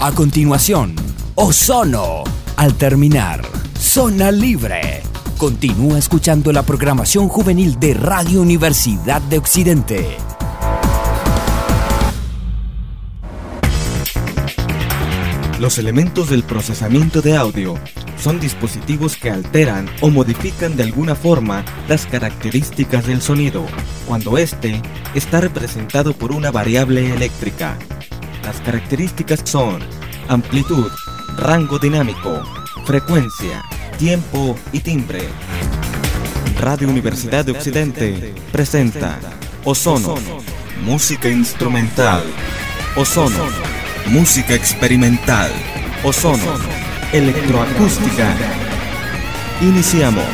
A continuación, Ozono. Al terminar, Zona Libre. Continúa escuchando la programación juvenil de Radio Universidad de Occidente. Los elementos del procesamiento de audio son dispositivos que alteran o modifican de alguna forma las características del sonido, cuando éste está representado por una variable eléctrica. Las características son amplitud, rango dinámico, frecuencia, tiempo y timbre. Radio Universidad de Occidente presenta Ozono, música instrumental. Ozono, música experimental. Ozono, electroacústica. Iniciamos.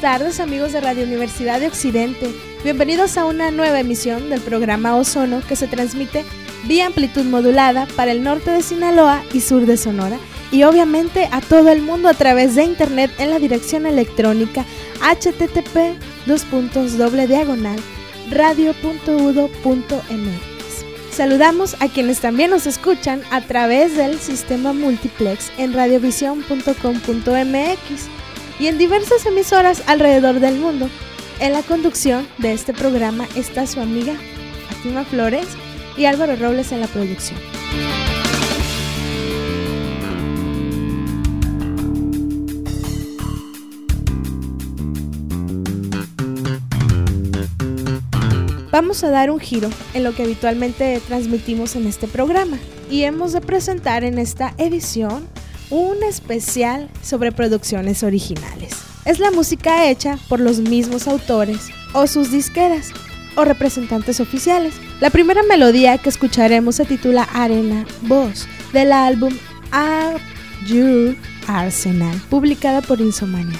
Buenas tardes amigos de Radio Universidad de Occidente. Bienvenidos a una nueva emisión del programa Ozono que se transmite vía amplitud modulada para el norte de Sinaloa y sur de Sonora y obviamente a todo el mundo a través de internet en la dirección electrónica http diagonal radio.udo.mx. Saludamos a quienes también nos escuchan a través del sistema multiplex en radiovision.com.mx y en diversas emisoras alrededor del mundo. En la conducción de este programa está su amiga Fatima Flores y Álvaro Robles en la producción. Vamos a dar un giro en lo que habitualmente transmitimos en este programa y hemos de presentar en esta edición un especial sobre producciones originales. Es la música hecha por los mismos autores o sus disqueras o representantes oficiales. La primera melodía que escucharemos se titula Arena Voz del álbum Are Your Arsenal, publicada por Insomania.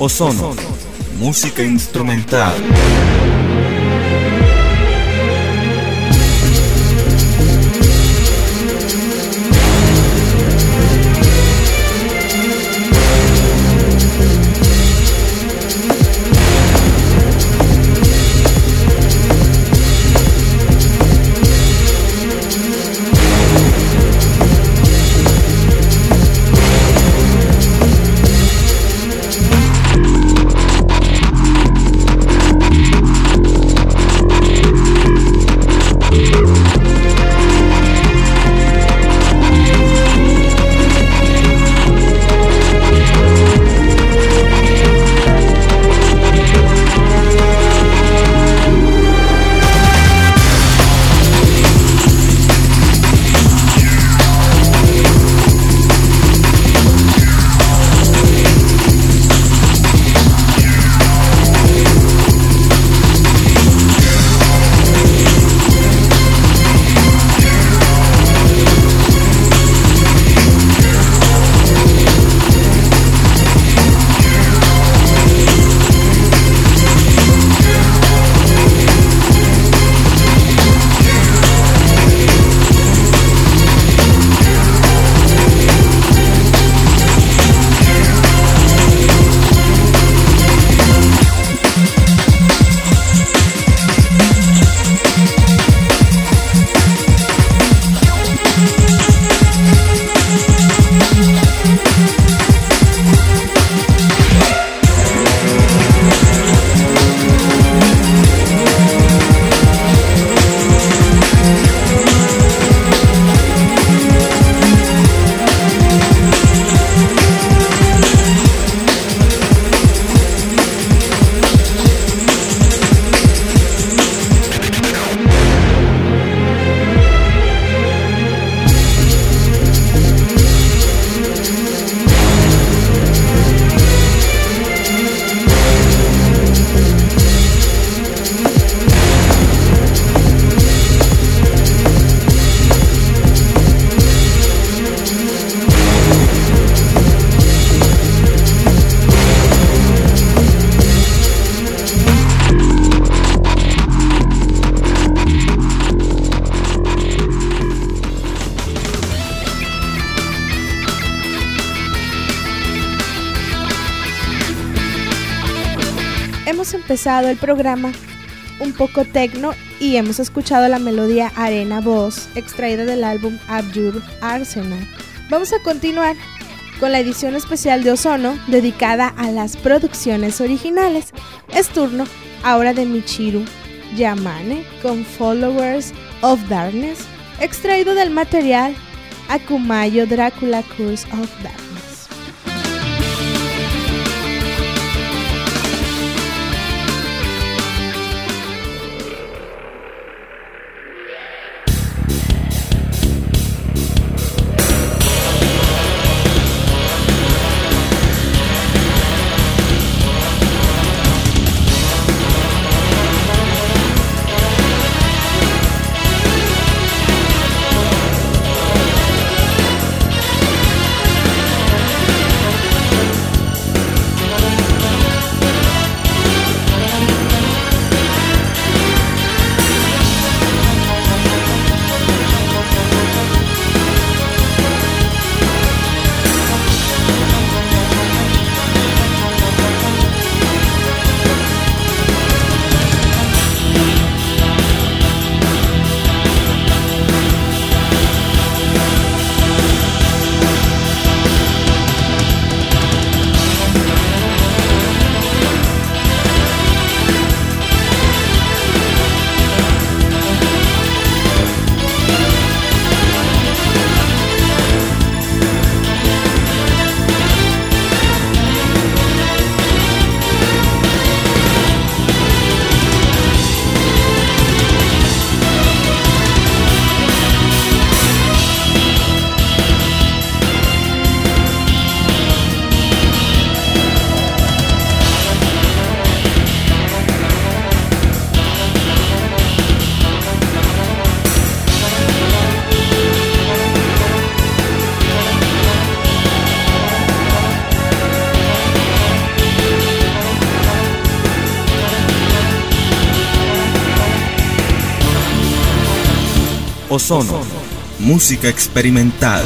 Ozono, música instrumental. Empezado el programa un poco tecno y hemos escuchado la melodía Arena Voz, extraída del álbum Abjure Arsenal. Vamos a continuar con la edición especial de Ozono dedicada a las producciones originales. Es turno ahora de Michiru Yamane con Followers of Darkness, extraído del material Akumayo Dracula Curse of Darkness. Ozono, música experimental.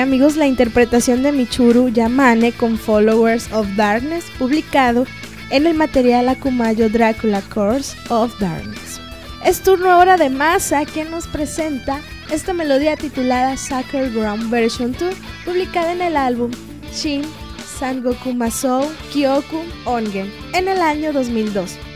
Amigos, la interpretación de Michuru Yamane con Followers of Darkness, publicado en el material Akumayo Dracula Course of Darkness. Es turno ahora de Masa, quien nos presenta esta melodía titulada Sacred Ground Version 2, publicada en el álbum Shin Sangoku Masou Kyoku Ongen en el año 2002.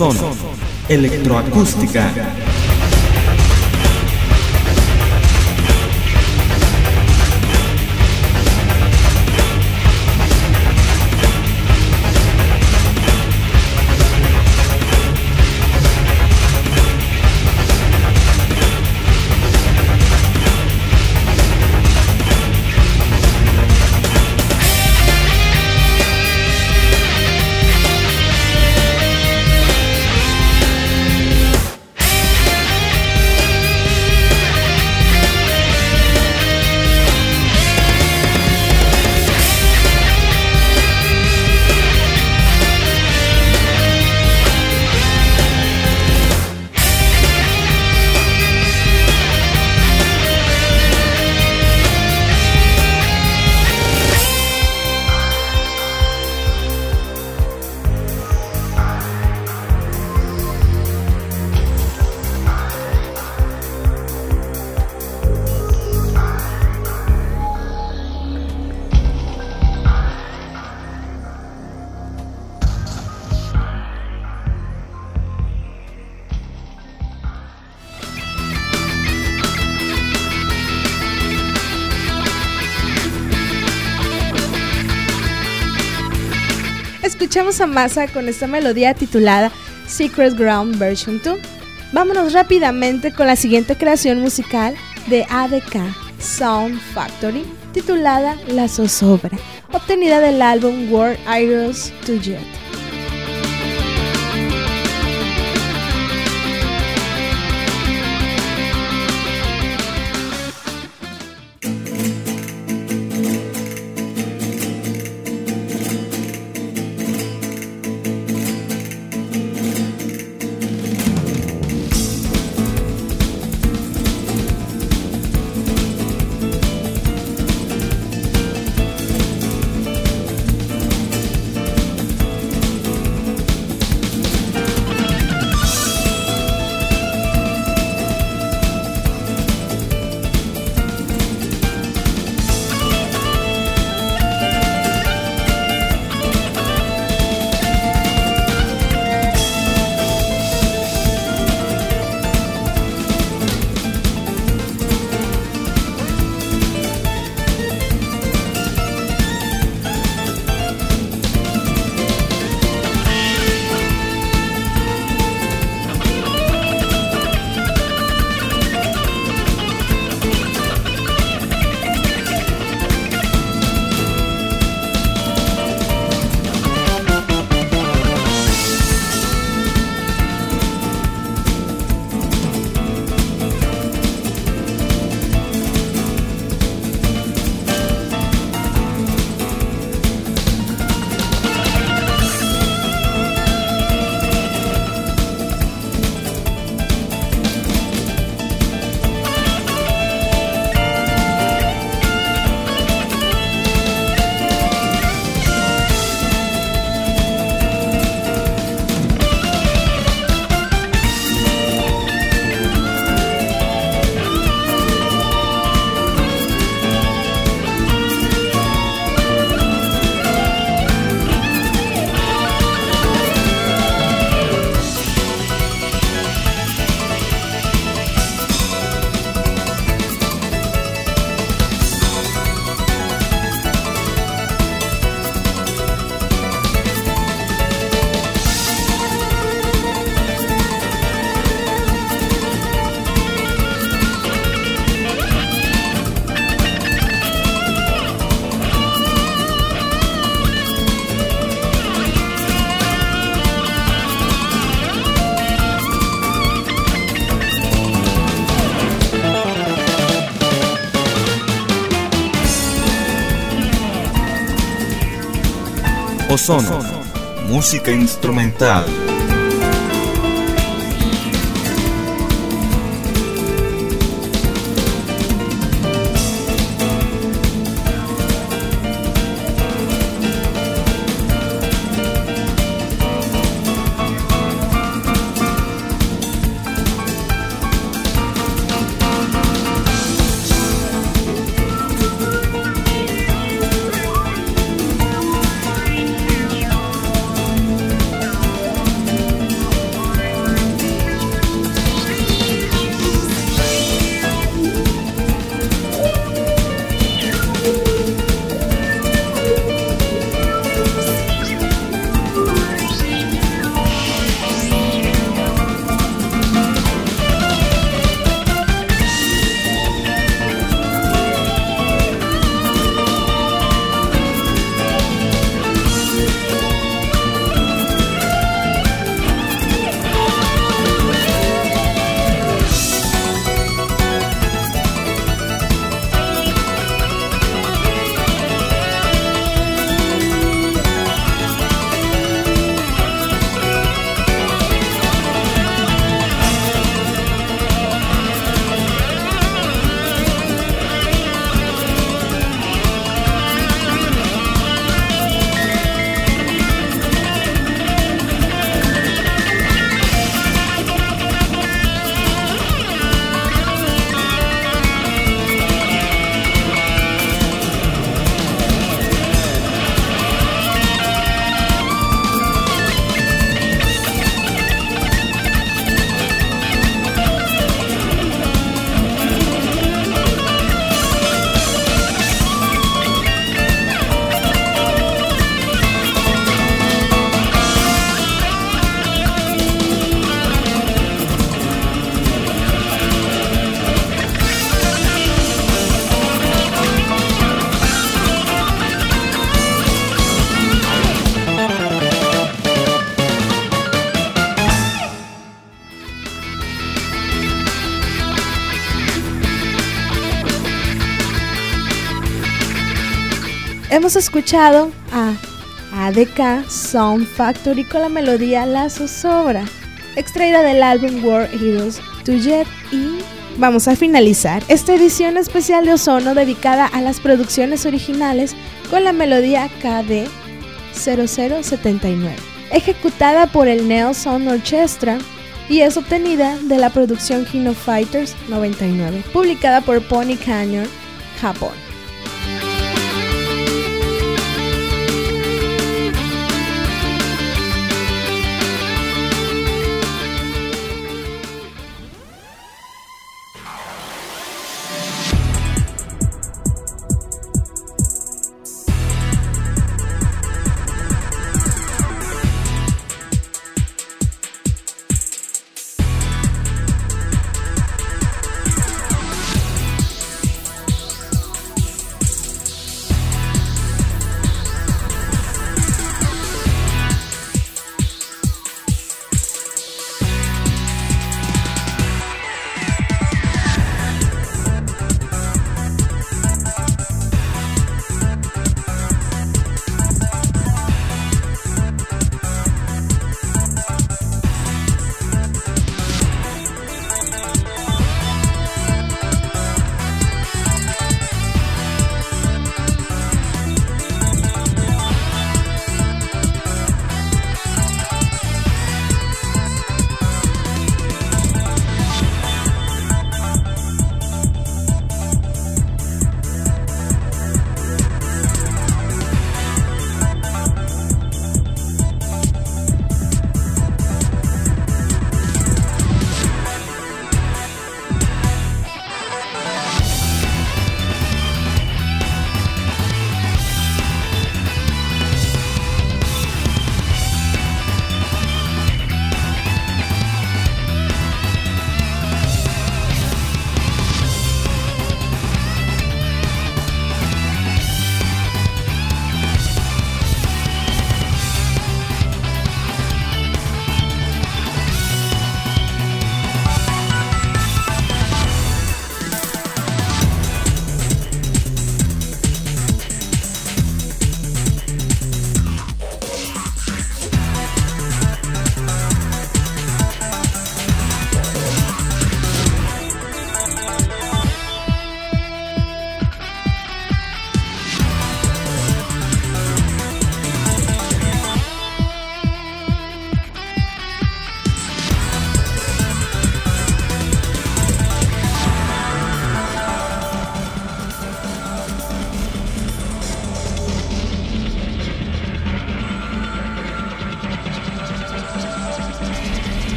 Ozono. Electroacústica. Escuchamos a Masa con esta melodía titulada Secret Ground Version 2. Vámonos rápidamente con la siguiente creación musical de ADK Sound Factory titulada La Zozobra, obtenida del álbum World Idols to Jet. Ozono. Música instrumental. Hemos escuchado a ADK Sound Factory con la melodía La Zozobra, extraída del álbum World Heroes to Jet y vamos a finalizar esta edición especial de Ozono dedicada a las producciones originales con la melodía KD 0079, ejecutada por el Neo Sound Orchestra y es obtenida de la producción Kino Fighters 99, publicada por Pony Canyon, Japón.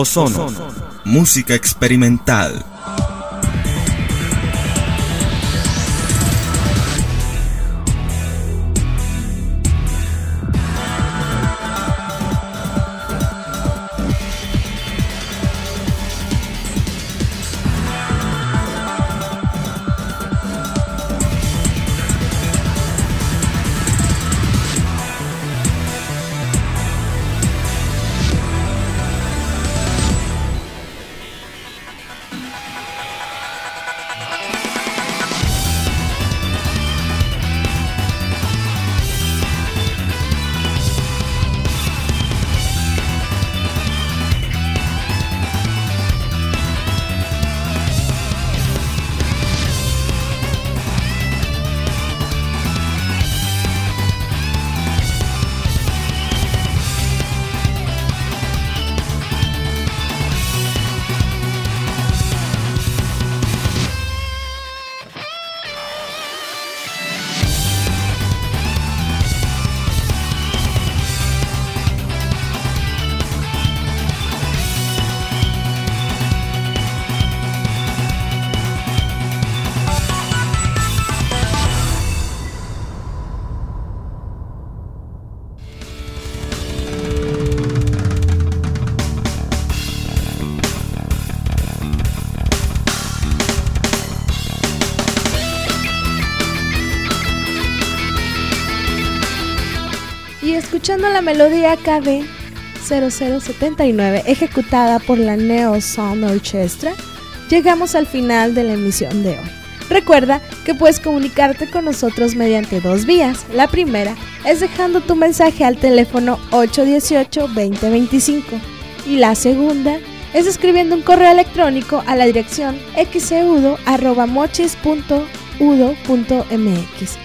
Ozono, música experimental. La melodía KB 0079 ejecutada por la Neo Sound Orchestra, llegamos al final de la emisión de hoy. Recuerda que puedes comunicarte con nosotros mediante dos vías. La primera es dejando tu mensaje al teléfono 818-2025 y la segunda es escribiendo un correo electrónico a la dirección xeudo.mochis.udo.mx.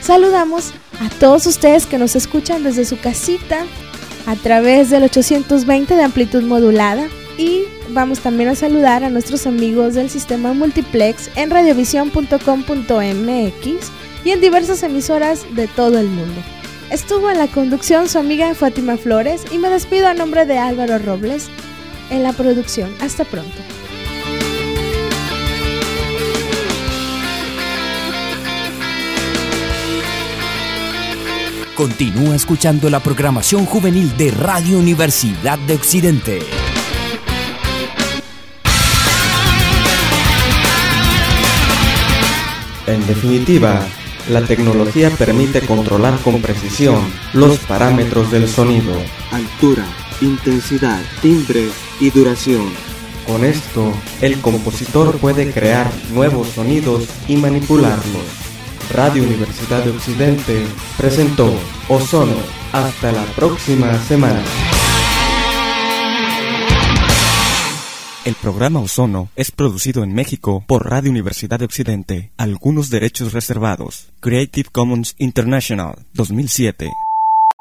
Saludamos a todos ustedes que nos escuchan desde su casita a través del 820 de amplitud modulada y vamos también a saludar a nuestros amigos del sistema multiplex en radiovision.com.mx y en diversas emisoras de todo el mundo. Estuvo en la conducción su amiga Fátima Flores y me despido a nombre de Álvaro Robles en la producción. Hasta pronto. Continúa escuchando la programación juvenil de Radio Universidad de Occidente. En definitiva, la tecnología permite controlar con precisión los parámetros del sonido. Altura, intensidad, timbre y duración. Con esto, el compositor puede crear nuevos sonidos y manipularlos. Radio Universidad de Occidente presentó Ozono. Hasta la próxima semana. El programa Ozono es producido en México por Radio Universidad de Occidente. Algunos derechos reservados. Creative Commons International 2007.